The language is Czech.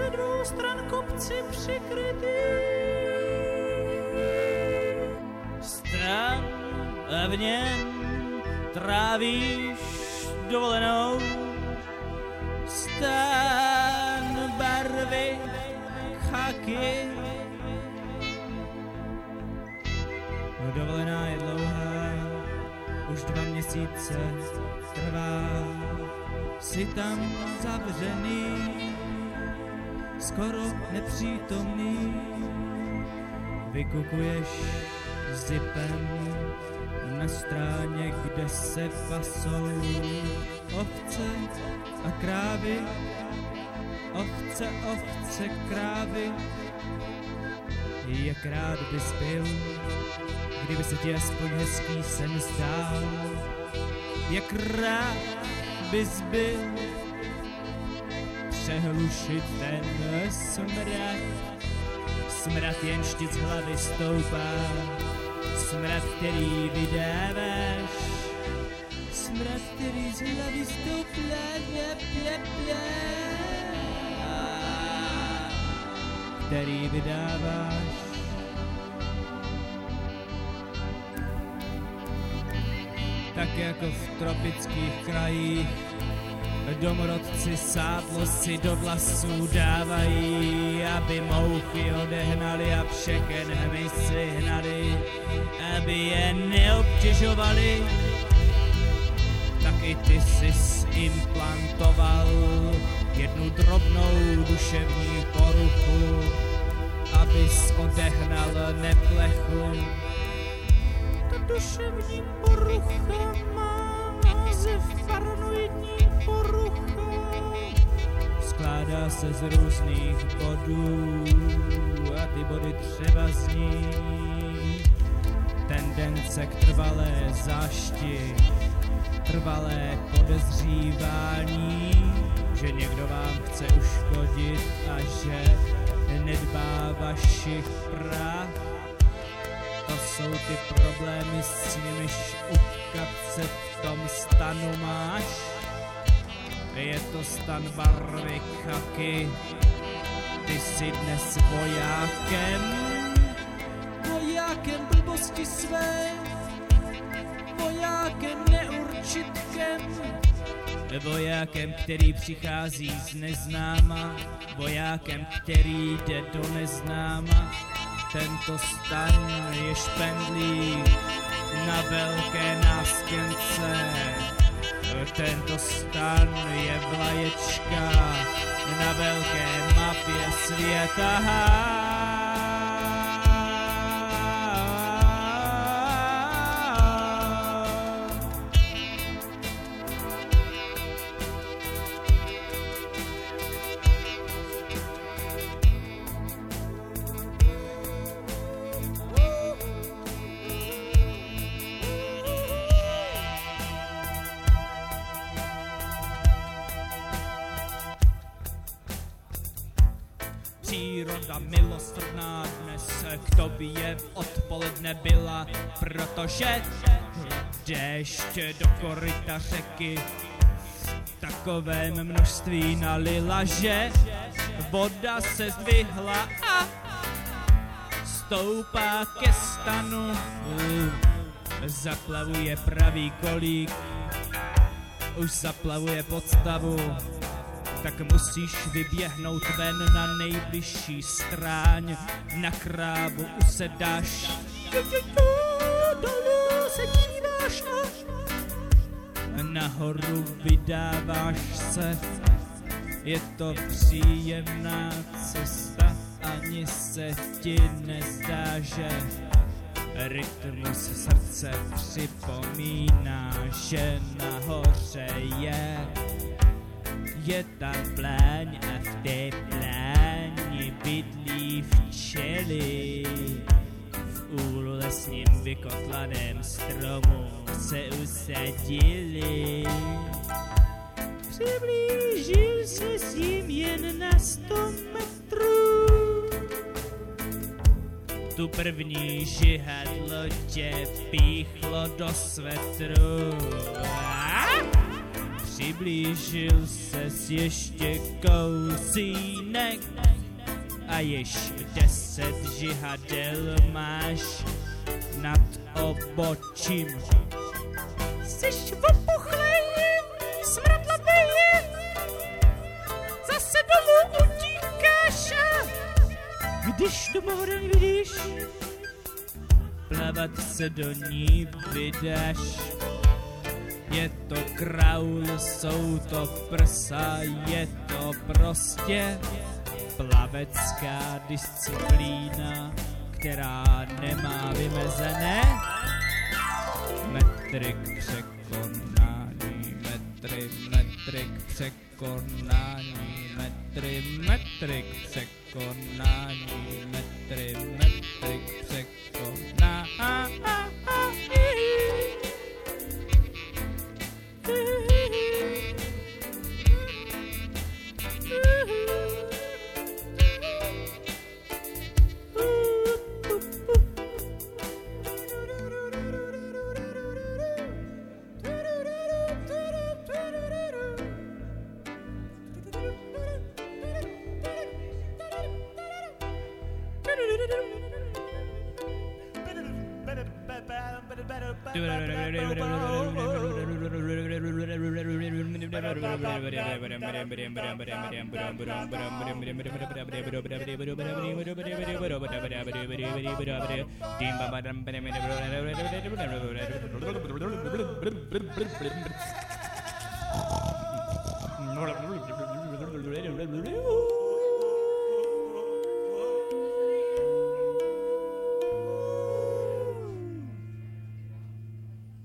ze dvou stran kopci přikrytý. Stran v něm trávíš dovolenou. Stan barvy chaky. No dovolená je dlouhá, už dva měsíce trvá. Jsi tam zavřený, skoro nepřítomný. Vykukuješ zipem na stráně, kde se pasou ovce a krávy. Ovce, ovce, krávy. Jak rád bys byl, kdyby se ti aspoň hezký sen zdál. Jak rád bys byl přehlušit ten smrad. Smrad jen štic hlavy stoupá, smrad, který vydáváš. Smrad, který z hlavy stoupá, ple, ple, ple, který vydáváš. tak jako v tropických krajích. Domorodci sádlo si do vlasů dávají, aby mouchy odehnali a všechen hmyz hnali, aby je neobtěžovali. Tak i ty jsi implantoval jednu drobnou duševní poruchu, abys odehnal neplechu duševní porucha má název paranoidní porucha. Skládá se z různých bodů a ty body třeba zní tendence k trvalé zášti, trvalé podezřívání, že někdo vám chce uškodit a že nedbá vašich práv jsou ty problémy, s nimiž utkat se v tom stanu máš. Je to stan barvy chaky, ty jsi dnes vojákem, vojákem blbosti své, vojákem neurčitkem, vojákem, který přichází z neznáma, vojákem, který jde do neznáma tento stan je špendlík na velké nástěnce. Tento stan je vlaječka na velké mapě světa. Milosrdná dnes k tobě odpoledne byla, protože déšť do koryta řeky v takovém množství nalila, že voda se zdvihla a stoupá ke stanu. Zaplavuje pravý kolík, už zaplavuje podstavu tak musíš vyběhnout ven na nejbližší stráň. Na krávu usedáš, dolů se díváš a nahoru vydáváš se. Je to příjemná cesta, ani se ti nezdá, že rytmus srdce připomíná, že nahoře je je tam pláň a v té pláni bydlí včely. V úlesním vykotlaném stromu se usadili. Přiblížil se s ním jen na sto metrů. Tu první žihadlo tě vpíchlo do svetru. A? Přiblížil ses ještě kousínek a již deset žihadel máš nad obočím. Jsi opuchlej, smradlavej, zase domů utíkáš když tu moře vidíš, plavat se do ní vydáš. Je to kraul, jsou to prsa, je to prostě plavecká disciplína, která nemá vymezené metry k překonání, metry, metry k překonání, metry, metry k překonání, metry, metry k překonání. Ooh.